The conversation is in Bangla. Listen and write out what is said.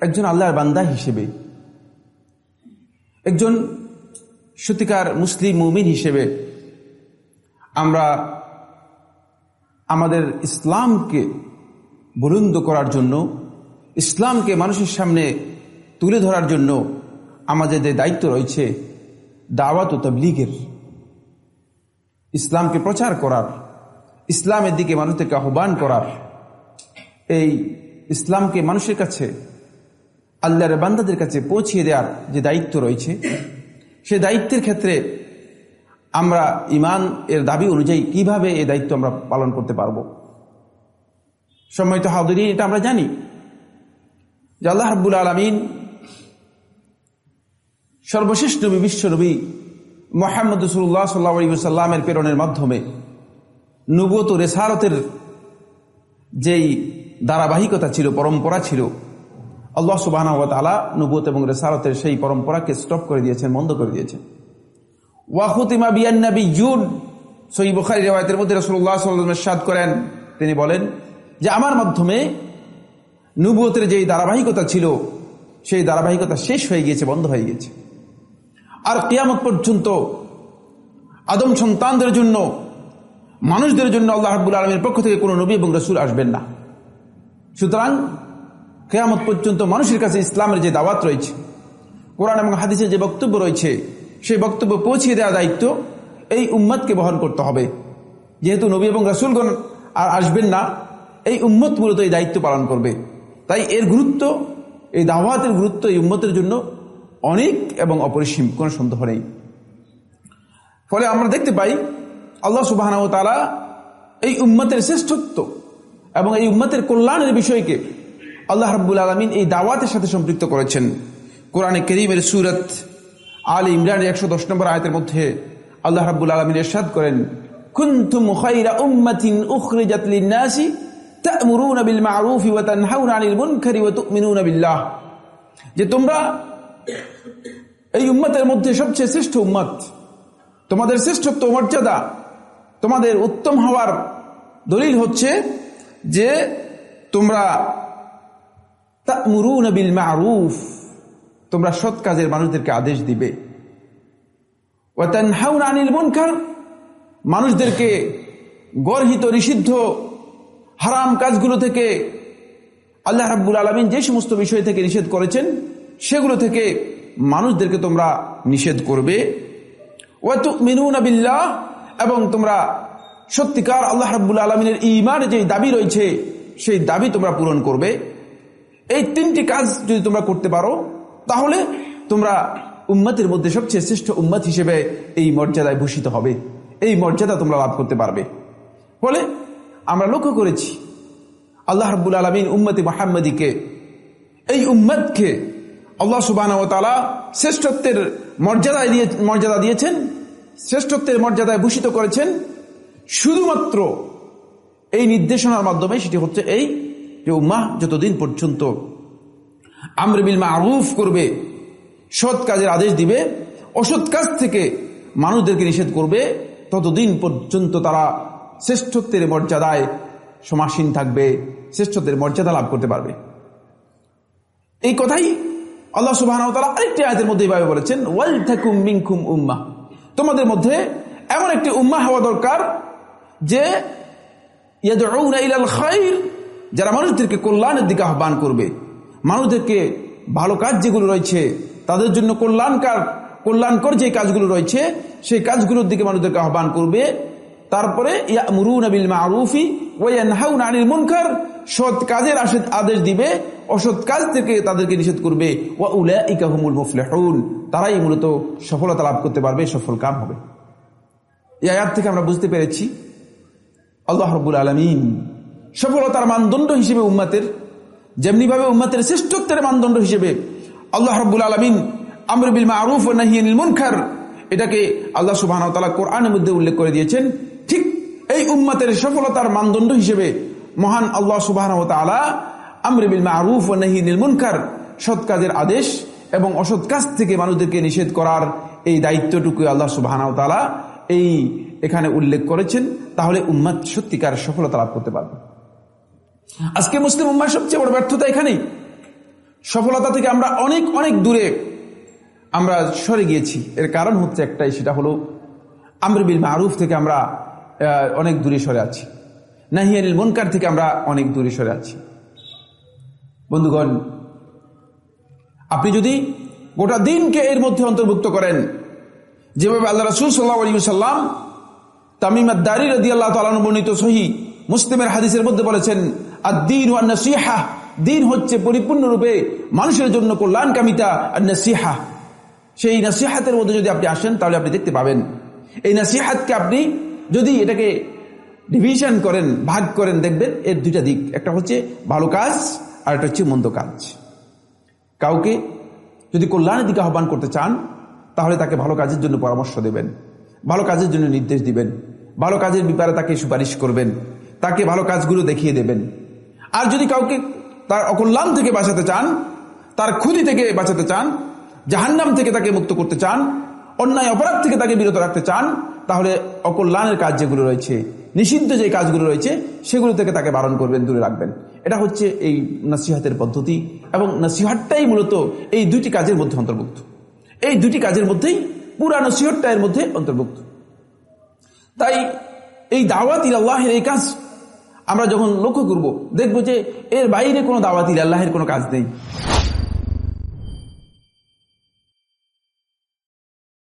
একজন আল্লাহর বান্দা হিসেবে, একজন সত্যিকার মুসলিম মুমিন হিসেবে আমরা আমাদের ইসলামকে বুলন্দ করার জন্য, ইসলামকে মানুষের সামনে তুলে ধরার জন্য আমাদের যে দায়িত্ব রয়েছে, দাওয়াত ও তবলিগের। ইসলামকে প্রচার করার, ইসলামের দিকে মানুষদেরকে আহ্বান করার, এই ইসলামকে মানুষের কাছে আল্লাহর বান্দাদের কাছে পৌঁছিয়ে দেওয়ার যে দায়িত্ব রয়েছে, সে দায়িত্বের ক্ষেত্রে আমরা ইমান এর দাবি অনুযায়ী কীভাবে এই দায়িত্ব আমরা পালন করতে পারব? সময় তো হাউদি এটা আমরা জানি যে আল্লাহ হাবুল আলমিন সর্বশেষ নবী, বিশ্ব নবী মোহাম্মদ রসুল্লাহ সাল্লা সাল্লামের প্রেরণের মাধ্যমে নুবত রেসারতের যেই ধারাবাহিকতা ছিল, পরম্পরা ছিল আল্লাহ সুবাহ আলা নুবত এবং রেসারতের সেই পরম্পরাকে স্টপ করে দিয়েছেন, বন্ধ করে দিয়েছেন। ওয়াহুতিমা বিয়ান্নবী জুন সই বুখারি রেওয়ায়তের মধ্যে রসুল্লাহ সাদ করেন। তিনি বলেন যে আমার মাধ্যমে নুবতের যেই ধারাবাহিকতা ছিল, সেই ধারাবাহিকতা শেষ হয়ে গিয়েছে, বন্ধ হয়ে গিয়েছে। আর কেয়ামত পর্যন্ত আদম সন্তানদের জন্য, মানুষদের জন্য আল্লাহ রাবুল আলমের পক্ষ থেকে কোনো নবী এবং রসুল আসবেন না। সুতরাং কেয়ামত পর্যন্ত মানুষের কাছে ইসলামের যে দাওয়াত রয়েছে, কোরআন এবং হাদিসের যে বক্তব্য রয়েছে, সেই বক্তব্য পৌঁছিয়ে দেওয়া দায়িত্ব এই উম্মতকে বহন করতে হবে। যেহেতু নবী এবং রাসুলগণ আর আসবেন না, এই উম্মত মূলত এই দায়িত্ব পালন করবে। তাই এর গুরুত্ব, এই দাওয়াতের গুরুত্ব এই উম্মতের জন্য অনেক এবং অপরিসীম, কোনো সন্দেহ নেই। ফলে আমরা দেখতে পাই, আল্লাহ সুবাহ তারা এই উম্মতের শ্রেষ্ঠত্ব এবং এই উম্মতের কল্যাণের বিষয়কে আল্লাহ রাব্বুল আলমিন এই দাওয়াতের সাথে সম্পৃক্ত করেছেন। কোরআনে করিমের সুরত আল ইমরান একশো দশ নম্বর আয়তের মধ্যে আল্লাহ রাব্বুল আলমিন এরশাদ করেন, কুন্তুম যে তোমরা এই উম্মতের মধ্যে সবচেয়ে শ্রেষ্ঠ তোমাদের মর্যাদা, তোমাদের উত্তম হওয়ার দলিল হচ্ছে যে তোমরা তোমরা সৎ কাজের মানুষদেরকে আদেশ দিবে। মানুষদেরকে গর্হিত, নিষিদ্ধ, হারাম কাজগুলো থেকে আল্লাহ রাব্বুল আলমিন যে সমস্ত বিষয় থেকে নিষেধ করেছেন, সেগুলো থেকে মানুষদেরকে তোমরা নিষেধ করবে। বিল্লাহ। এবং তোমরা সত্যিকার আল্লাহ রাব্বুল আলমিনের ইমানের যে দাবি রয়েছে, সেই দাবি তোমরা পূরণ করবে। এই তিনটি কাজ যদি তোমরা করতে পারো, তাহলে তোমরা উম্মতের মধ্যে সবচেয়ে শ্রেষ্ঠ উম্মত হিসেবে এই মর্যাদায় ভূষিত হবে। এই মর্যাদা তোমরা লাভ করতে পারবে। ফলে আমরা লক্ষ্য করেছি, আল্লাহ রব্বুল আলমিন উম্মতি মাহমদিকে এই উম্মতকে আল্লাহ সুবাহ তালা শ্রেষ্ঠত্বের মর্যাদায় দিয়ে, মর্যাদা দিয়েছেন, শ্রেষ্ঠত্বের মর্যাদায় ভূষিত করেছেন। শুধুমাত্র এই নির্দেশনার মাধ্যমে সেটি হচ্ছে এই যে উম্মাহ যতদিন পর্যন্ত আমরবিল মারুফ করবে, সৎ কাজের আদেশ দিবে, অসৎ কাজ থেকে মানুষদেরকে নিষেধ করবে, ততদিন পর্যন্ত তারা শ্রেষ্ঠত্বের মর্যাদায় সমাসীন থাকবে, শ্রেষ্ঠত্বের মর্যাদা লাভ করতে পারবে। এই কথাই আল্লাহ সুবাহ আরেকটি আয়তের মধ্যে এইভাবে বলেছেন, ওয়াল থাকুম মিংকুম উম্মা তোমাদের মধ্যে এমন একটি উম্মা হওয়া দরকার যে যারা মানুষদেরকে কল্যাণের দিকে আহ্বান করবে, মানুষদেরকে ভালো কাজ যেগুলো রয়েছে, তাদের জন্য কল্যাণকার, কল্যাণকর যে কাজগুলো রয়েছে, সেই কাজগুলোর দিকে মানুষদেরকে আহ্বান করবে। তারপরে সৎ কাজের আদেশ দিবে, অসৎ কাজ থেকে তাদেরকে নিষেধ করবে। তারাই মূলত সফলতা লাভ করতে পারবে, সফল কাম হবে। এই আয়াত থেকে আমরা বুঝতে পেরেছি, আল্লাহ রবুল আলমিন সফলতার মানদণ্ড হিসেবে উম্মাতের, যেমনিভাবে উম্মাতের শ্রেষ্ঠত্বের মানদণ্ড হিসেবে আল্লাহ রব্বুল আলমিন আমরবিল মারুফ ও নাহিয়ানিল মুনখার এটাকে আল্লাহ সুবাহ তালা কোরআনের মধ্যে উল্লেখ করে দিয়েছেন। ঠিক এই উম্মাতের সফলতার মানদণ্ড হিসেবে মহান আল্লাহ সুবাহ তালা আমরবিল মারুফ ও নাহিয়ানিল মুনখার সৎ কাজের আদেশ এবং অসৎ কাজ থেকে মানুষদেরকে নিষেধ করার এই দায়িত্বটুকু আল্লাহ সুবাহ এই এখানে উল্লেখ করেছেন। তাহলে উম্মাদ সত্যিকার সফলতা লাভ করতে পারবে। আজকে মুসলিম উম্মার সবচেয়ে বড় ব্যর্থতা এখানেই। সফলতা থেকে আমরা অনেক অনেক দূরে আমরা সরে গিয়েছি। এর কারণ হচ্ছে একটাই, সেটা হলো আমরবিল মারুফ থেকে আমরা অনেক দূরে সরে আছি। নাহিয়ানিল মনকার থেকে আমরা অনেক দূরে সরে আছি। বন্ধুগণ, আপনি যদি গোটা দিনকে এর মধ্যে অন্তর্ভুক্ত করেন, যেভাবে আল্লাহ রসুল সাল্লাহ আলী সাল্লাম তামিমাদ্দারি রদি আল্লাহ তালান সহি মুসলিমের হাদিসের মধ্যে বলেছেন আর দিন ও নসিহা দিন হচ্ছে পরিপূর্ণরূপে মানুষের জন্য কল্যাণকামিতা আর নসিহা সেই নসিহাতের মধ্যে যদি আপনি আসেন, তাহলে আপনি দেখতে পাবেন। এই নসিহাতকে আপনি যদি এটাকে ডিভিশন করেন, ভাগ করেন, দেখবেন এর দুইটা দিক। একটা হচ্ছে ভালো কাজ, আর একটা হচ্ছে মন্দ কাজ। কাউকে যদি কল্যাণের দিকে আহ্বান করতে চান, তাহলে তাকে ভালো কাজের জন্য পরামর্শ দেবেন। ভালো কাজের জন্য নির্দেশ দিবেন। ভালো কাজের ব্যাপারে তাকে সুপারিশ করবেন। তাকে ভালো কাজগুলো দেখিয়ে দেবেন। আর যদি কাউকে তার অকল্যাণ থেকে বাঁচাতে চান, তার ক্ষতি থেকে বাঁচাতে চান, জাহান্নাম থেকে তাকে মুক্ত করতে চান, অন্যায় অপরাধ থেকে তাকে বিরত রাখতে চান, তাহলে অকল্যাণের কাজ যেগুলো রয়েছে, নিষিদ্ধ যে কাজগুলো রয়েছে, সেগুলো থেকে তাকে বারণ করবেন, দূরে রাখবেন। এটা হচ্ছে এই নসিহাতের পদ্ধতি এবং নসিহাতটাই মূলত এই দুটি কাজের মধ্যে অন্তর্ভুক্ত। এই দুটি কাজের মধ্যেই পুরা নসিহতটা এর মধ্যে অন্তর্ভুক্ত। তাই এই দাওয়াত আল্লাহের এই কাজ আমরা যখন লক্ষ্য করব দেখব যে এর বাইরে কোনো দাওয়াত আল্লাহের কোনো কাজ নেই।